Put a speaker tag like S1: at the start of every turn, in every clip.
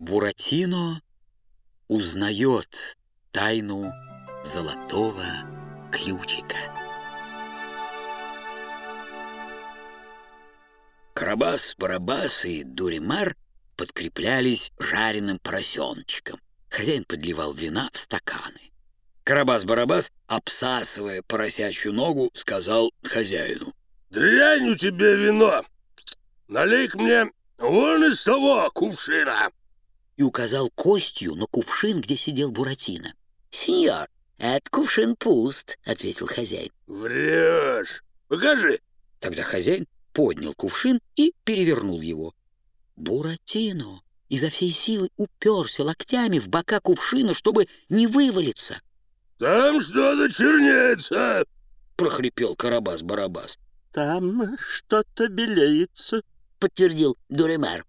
S1: Буратино узнает тайну золотого ключика. Карабас, Барабас и Дуримар подкреплялись жареным поросеночком. Хозяин подливал вина в стаканы. Карабас-Барабас, обсасывая поросячью ногу, сказал хозяину.
S2: «Дрянь у тебя вино! налей мне вон из того кувшина!»
S1: И указал костью на кувшин, где сидел Буратино. «Сеньор, этот кувшин пуст», — ответил хозяин.
S2: «Врешь! Покажи!»
S1: Тогда хозяин поднял кувшин и перевернул его. Буратино изо всей силы уперся локтями в бока кувшина, чтобы не вывалиться.
S2: «Там что-то чернеется!»
S1: — прохрипел Карабас-Барабас.
S3: «Там что-то белеется», —
S1: подтвердил Дуремар.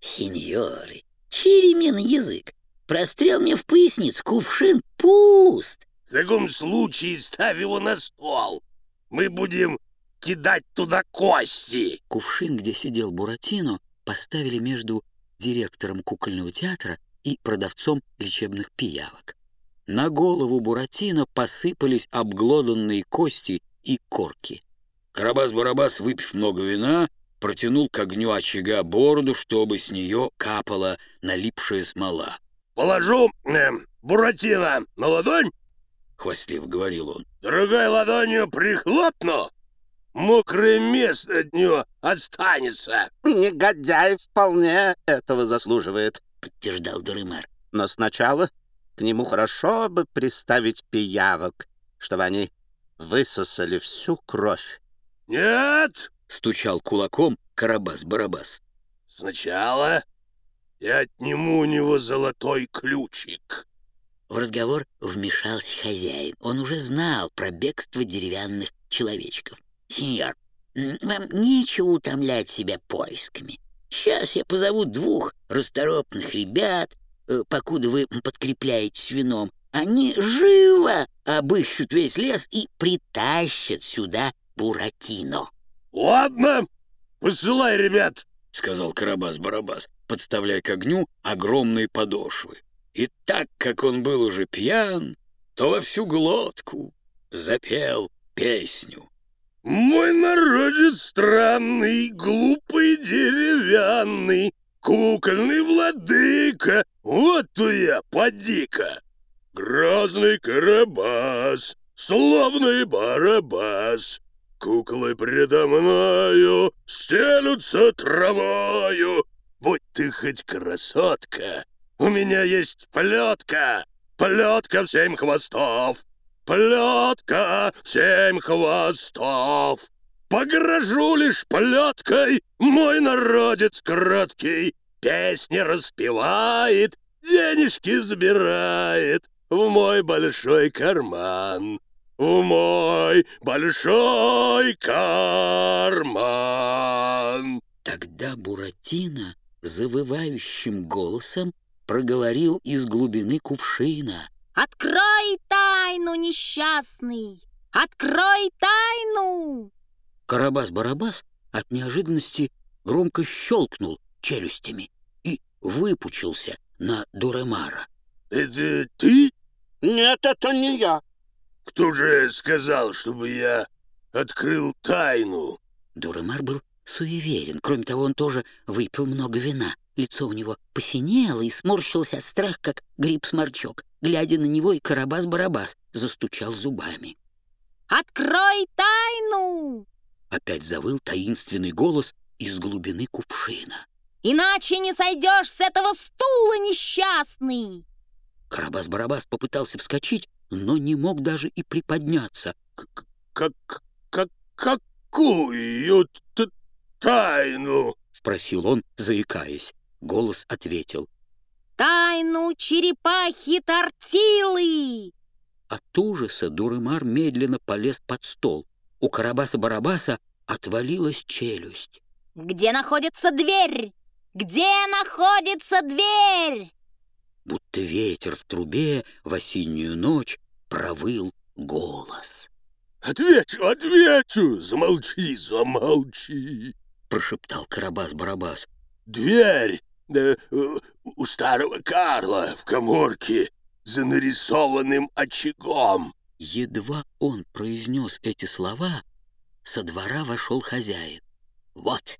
S1: «Сеньоры, на язык. Прострел мне в поясницу, кувшин пуст!»
S2: «В таком случае ставь его на стол. Мы будем кидать туда кости!»
S1: Кувшин, где сидел Буратино, поставили между директором кукольного театра и продавцом лечебных пиявок. На голову Буратино посыпались обглоданные кости и корки. Карабас-Барабас, выпив много вина, протянул к огню очага бороду, чтобы с нее капала налипшая смола.
S2: «Положу э, Буратино на ладонь?»
S1: — хвастливо говорил он.
S2: «Другой ладонью прихлопну, мокрое место от него останется.
S3: Негодяй вполне этого заслуживает,
S1: подтверждал Дуримар.
S3: Но сначала к нему хорошо бы приставить пиявок, чтобы они высосали всю кровь.
S2: Нет!
S1: Стучал кулаком Карабас-Барабас.
S2: Сначала я отниму у него золотой ключик.
S1: В разговор вмешался хозяин. Он уже знал про бегство деревянных человечков. «Сеньор, вам нечего утомлять себя поисками. Сейчас я позову двух расторопных ребят, э, покуда вы подкрепляетесь вином. Они живо обыщут весь лес и притащат сюда Буратино».
S2: «Ладно, посылай ребят», —
S1: сказал Карабас-Барабас, подставляя к огню огромные подошвы. И так как он был уже пьян, то во всю глотку запел песню.
S2: Мой народец странный, глупый, деревянный, Кукольный владыка, вот то я, поди-ка! Грозный карабас, славный барабас, Куклы предо мною стелются травою. Будь ты хоть красотка, у меня есть плетка, Плетка в семь хвостов, Плетка, семь хвостов. Погрожу лишь плеткой, мой народец краткий, Песни распевает, денежки забирает В мой большой карман, в мой большой карман.
S1: Тогда Буратино завывающим голосом проговорил из глубины кувшина.
S4: Открой тайну, несчастный! Открой тайну!
S1: Карабас-Барабас от неожиданности громко щелкнул челюстями и выпучился на Дуремара.
S2: «Это ты?»
S3: «Нет, это не я».
S2: «Кто же сказал, чтобы я открыл тайну?»
S1: Дуремар был суеверен. Кроме того, он тоже выпил много вина. Лицо у него посинело и сморщился от страха, как гриб-сморчок. Глядя на него, и Карабас-Барабас застучал зубами.
S4: «Открой тайну!»
S1: Опять завыл таинственный голос из глубины кувшина.
S4: «Иначе не сойдешь с этого стула, несчастный!»
S1: Карабас-Барабас попытался вскочить, но не мог даже и приподняться.
S2: «Как... как... какую тайну?»
S1: — спросил он, заикаясь. Голос ответил.
S4: «Тайну черепахи Тортилы!»
S1: От ужаса Дурымар медленно полез под стол. У Карабаса-Барабаса отвалилась челюсть.
S4: «Где находится дверь? Где находится дверь?»
S1: Будто ветер в трубе в осеннюю ночь провыл голос.
S2: «Отвечу, отвечу! Замолчи, замолчи!»
S1: Прошептал Карабас-Барабас.
S2: «Дверь! Да, у старого Карла в коморке за нарисованным очагом.
S1: Едва он произнес эти слова, со двора вошел хозяин.
S5: Вот,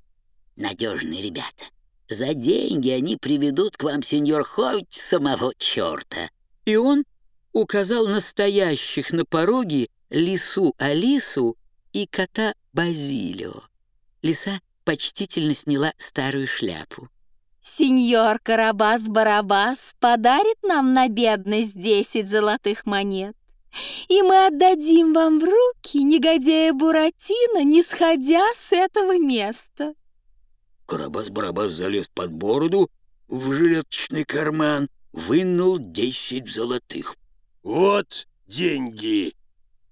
S5: надежные ребята. За деньги они приведут к вам, сеньор, хоть самого черта.
S1: И он указал настоящих на пороге лису Алису и кота Базилио. Лиса почтительно сняла старую шляпу.
S4: Сеньор Карабас-Барабас подарит нам на бедность десять золотых монет. И мы отдадим вам в руки негодяя Буратино, не сходя с этого места.
S2: Карабас-Барабас залез под бороду в жилеточный карман, вынул десять золотых. Вот деньги.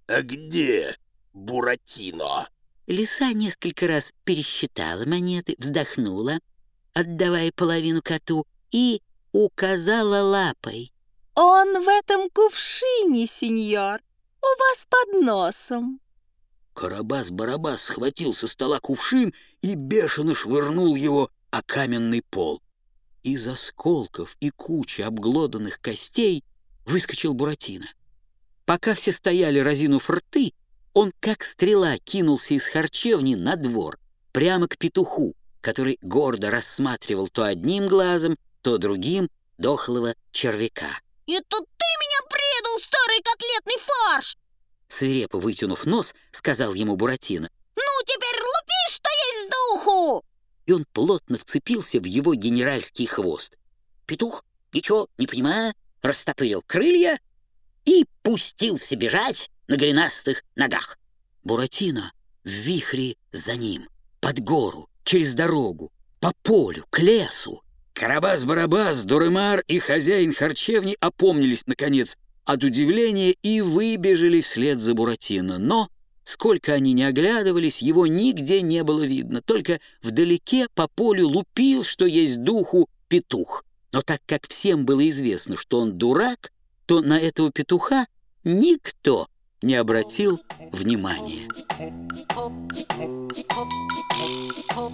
S2: А где Буратино?
S1: Лиса несколько раз пересчитала монеты, вздохнула, отдавая половину коту, и указала лапой.
S4: Он в этом кувшине, сеньор, у вас под носом.
S2: Карабас-Барабас схватил со стола кувшин и бешено швырнул его о каменный пол.
S1: Из осколков и кучи обглоданных костей выскочил Буратино. Пока все стояли, разинув рты, он, как стрела, кинулся из харчевни на двор, прямо к петуху, который гордо рассматривал то одним глазом, то другим дохлого червяка.
S4: «Это ты меня предал, старый котлетный фарш!»
S1: Свирепо вытянув нос, сказал ему Буратино.
S4: «Ну, теперь лупи, что есть духу!»
S1: И он плотно вцепился в его генеральский хвост.
S5: Петух, ничего не понимая, растопырил крылья и пустился бежать на голенастых ногах.
S1: Буратино в вихре за ним, под гору, через дорогу, по полю, к лесу. Карабас-барабас, Дуремар и хозяин харчевни опомнились, наконец, от удивления и выбежали вслед за Буратино. Но, сколько они не оглядывались, его нигде не было видно. Только вдалеке по полю лупил, что есть духу, петух. Но так как всем было известно, что он дурак, то на этого петуха никто не обратил внимания.
S6: Hop,